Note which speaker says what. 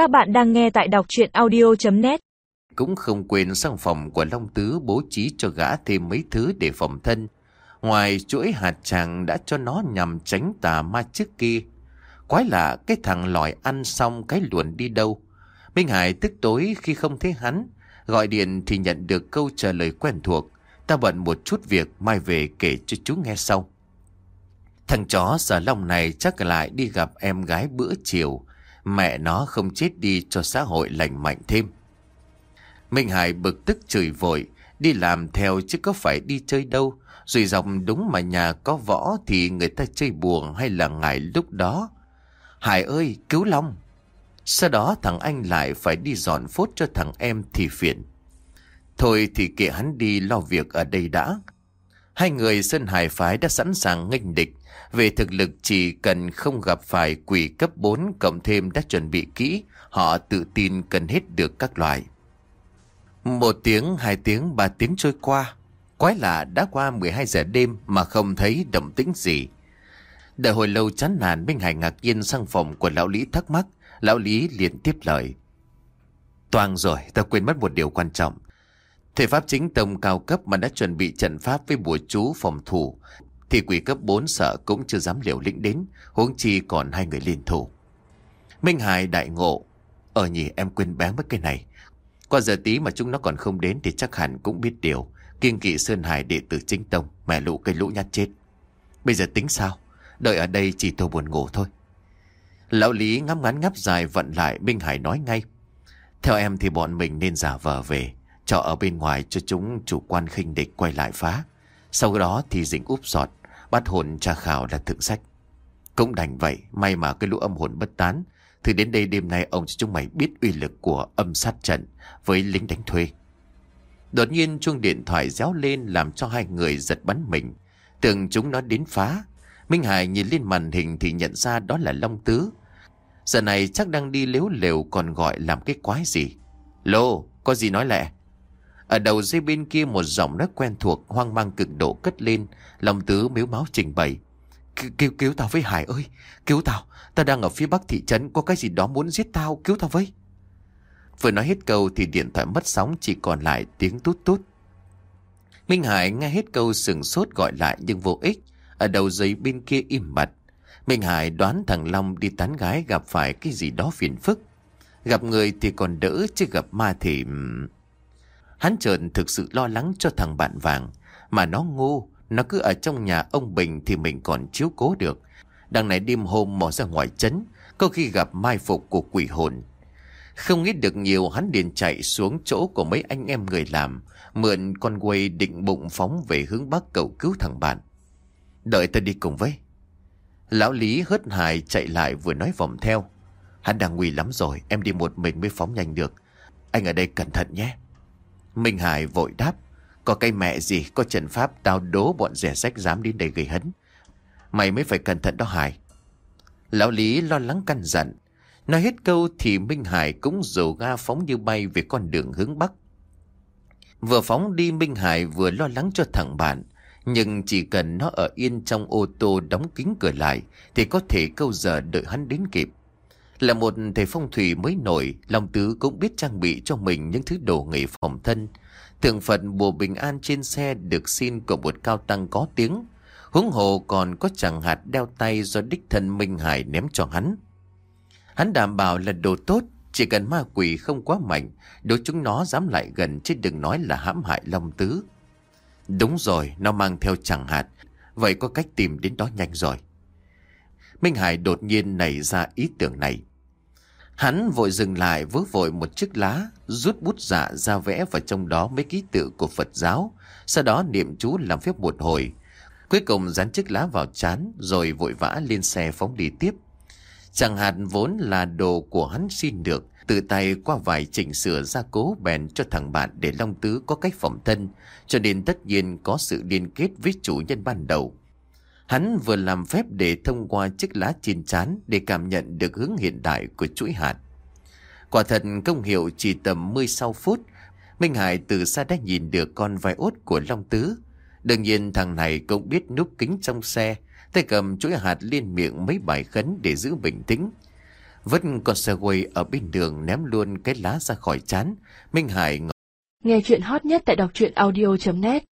Speaker 1: Các bạn đang nghe tại đọc chuyện audio.net
Speaker 2: Cũng không quên sang phòng của Long Tứ bố trí cho gã thêm mấy thứ để phòng thân. Ngoài chuỗi hạt tràng đã cho nó nhằm tránh tà ma trước kia. Quái lạ, cái thằng lòi ăn xong cái luồn đi đâu. Minh Hải tức tối khi không thấy hắn. Gọi điện thì nhận được câu trả lời quen thuộc. Ta bận một chút việc, mai về kể cho chú nghe sau. Thằng chó sở long này chắc lại đi gặp em gái bữa chiều. Mẹ nó không chết đi cho xã hội lành mạnh thêm. Minh Hải bực tức chửi vội, đi làm theo chứ có phải đi chơi đâu. Rồi dòng đúng mà nhà có võ thì người ta chơi buồn hay là ngại lúc đó. Hải ơi, cứu Long! Sau đó thằng anh lại phải đi dọn phốt cho thằng em thì phiền. Thôi thì kệ hắn đi lo việc ở đây đã. Hai người Sơn Hải phái đã sẵn sàng nghênh địch. Về thực lực chỉ cần không gặp phải quỷ cấp 4 cộng thêm đã chuẩn bị kỹ, họ tự tin cần hết được các loại. Một tiếng, hai tiếng, ba tiếng trôi qua. Quái lạ đã qua 12 giờ đêm mà không thấy động tĩnh gì. Đợi hồi lâu chán nản Minh Hải ngạc nhiên sang phòng của lão Lý thắc mắc. Lão Lý liền tiếp lời. Toàn rồi, ta quên mất một điều quan trọng. Thầy pháp chính tông cao cấp mà đã chuẩn bị trận pháp với bùa chú phòng thủ thì quỷ cấp 4 sợ cũng chưa dám liều lĩnh đến, huống chi còn hai người liên thủ. Minh Hải đại ngộ, ở ờ nhỉ em quên bán mất cái này. Qua giờ tí mà chúng nó còn không đến thì chắc hẳn cũng biết điều. Kiên kỵ Sơn Hải đệ tử chính tông, mẹ lũ cây lũ nhát chết. Bây giờ tính sao? Đợi ở đây chỉ tôi buồn ngủ thôi. Lão Lý ngắm ngắn ngắp dài vận lại Minh Hải nói ngay. Theo em thì bọn mình nên giả vờ về, cho ở bên ngoài cho chúng chủ quan khinh địch quay lại phá. Sau đó thì dính úp sọt, Bắt hồn tra khảo là thượng sách. Cũng đành vậy May mà cái lũ âm hồn bất tán Thì đến đây đêm nay ông cho chúng mày biết uy lực của âm sát trận Với lính đánh thuê. Đột nhiên chuông điện thoại réo lên Làm cho hai người giật bắn mình. Tưởng chúng nó đến phá. Minh Hải nhìn lên màn hình thì nhận ra đó là Long Tứ. Giờ này chắc đang đi lếu lều còn gọi làm cái quái gì. Lô, có gì nói lẹ? Ở đầu dây bên kia một giọng nói quen thuộc hoang mang cực độ cất lên. Lòng tứ miếu máu trình bày. Cứu cứu tao với Hải ơi. Cứu tao. Tao đang ở phía bắc thị trấn. Có cái gì đó muốn giết tao. Cứu tao với. Vừa nói hết câu thì điện thoại mất sóng, chỉ còn lại tiếng tút tút. Minh Hải nghe hết câu sừng sốt gọi lại nhưng vô ích. Ở đầu dây bên kia im bặt. Minh Hải đoán thằng Long đi tán gái gặp phải cái gì đó phiền phức. Gặp người thì còn đỡ chứ gặp ma thì... Hắn trợn thực sự lo lắng cho thằng bạn vàng. Mà nó ngu, nó cứ ở trong nhà ông Bình thì mình còn chiếu cố được. Đằng này đêm hôm mò ra ngoài chấn có khi gặp mai phục của quỷ hồn. Không nghĩ được nhiều hắn liền chạy xuống chỗ của mấy anh em người làm, mượn con quay định bụng phóng về hướng bắc cầu cứu thằng bạn. Đợi ta đi cùng với. Lão Lý hớt hài chạy lại vừa nói vòng theo. Hắn đang nguy lắm rồi, em đi một mình mới phóng nhanh được. Anh ở đây cẩn thận nhé. Minh Hải vội đáp. Có cây mẹ gì, có trận pháp tao đố bọn rẻ sách dám đến đây gây hấn. Mày mới phải cẩn thận đó Hải. Lão Lý lo lắng căn dặn. Nói hết câu thì Minh Hải cũng rồ ga phóng như bay về con đường hướng Bắc. Vừa phóng đi Minh Hải vừa lo lắng cho thằng bạn. Nhưng chỉ cần nó ở yên trong ô tô đóng kính cửa lại thì có thể câu giờ đợi hắn đến kịp. Là một thầy phong thủy mới nổi, Long Tứ cũng biết trang bị cho mình những thứ đồ nghề phòng thân. Thượng Phật bùa bình an trên xe được xin của một cao tăng có tiếng. Huống hồ còn có chẳng hạt đeo tay do đích thân Minh Hải ném cho hắn. Hắn đảm bảo là đồ tốt, chỉ cần ma quỷ không quá mạnh, đối chúng nó dám lại gần chứ đừng nói là hãm hại Long Tứ. Đúng rồi, nó mang theo chẳng hạt, vậy có cách tìm đến đó nhanh rồi. Minh Hải đột nhiên nảy ra ý tưởng này. Hắn vội dừng lại vớ vội một chiếc lá, rút bút dạ ra vẽ vào trong đó mấy ký tự của Phật giáo, sau đó niệm chú làm phép một hồi. Cuối cùng dán chiếc lá vào chán rồi vội vã lên xe phóng đi tiếp. Chẳng hạt vốn là đồ của hắn xin được, tự tay qua vài chỉnh sửa gia cố bèn cho thằng bạn để Long Tứ có cách phòng thân, cho nên tất nhiên có sự liên kết với chủ nhân ban đầu. Hắn vừa làm phép để thông qua chiếc lá trên chán để cảm nhận được hướng hiện đại của chuỗi hạt. Quả thật công hiệu chỉ tầm 10 sau phút, Minh Hải từ xa đã nhìn được con vai ốt của Long Tứ. Đương nhiên thằng này cũng biết núp kính trong xe, tay cầm chuỗi hạt liên miệng mấy bài khấn để giữ bình tĩnh. Vứt con xe quay ở bên đường ném luôn cái lá ra khỏi chán. Minh Hải
Speaker 3: Nghe chuyện hot nhất tại đọc truyện audio.net